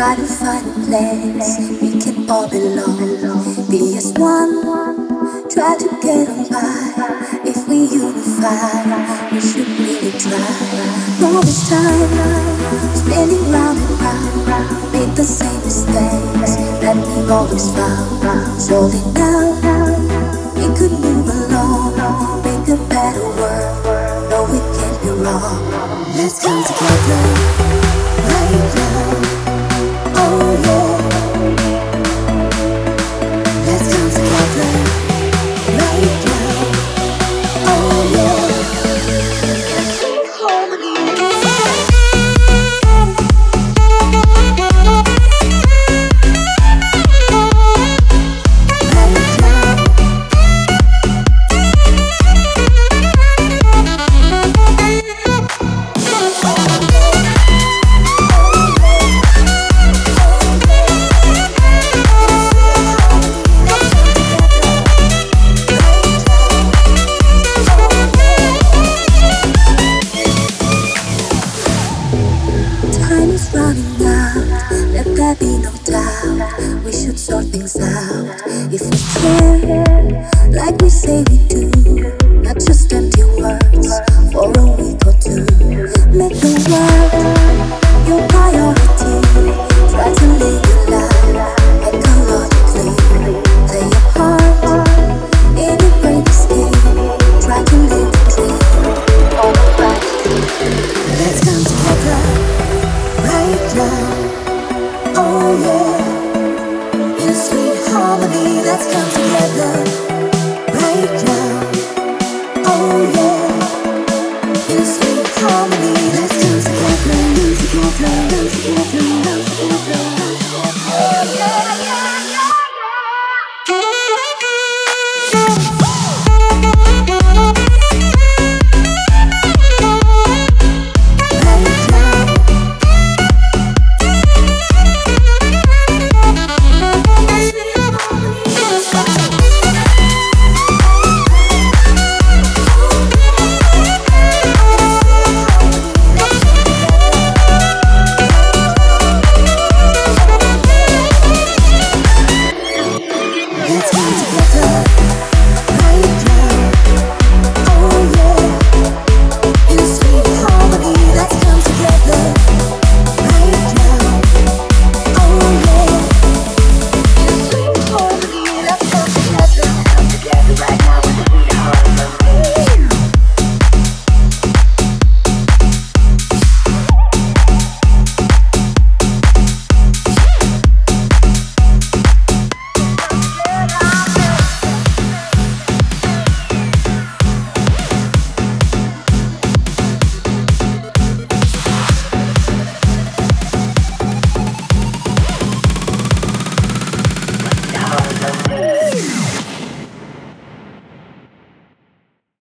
Try to find a place we can all belong. Be as one. Try to get on by. If we unify, we should really try. All this time, spinning round and round, make the same mistakes that we've always found. Slowly now, we could move along, make a better world. No, we can't be wrong. Let's come together right now. Oh yeah. Out if we care, like we say we do. Not just empty words for a week or two. Make the world your priority. Try to live your life ecologically. Play your part in a great scheme. Try to live the dream. All right. Let's come together right now. Oh yeah, harmony that's come together right now. Oh yeah, in sweet harmony that's come together, together.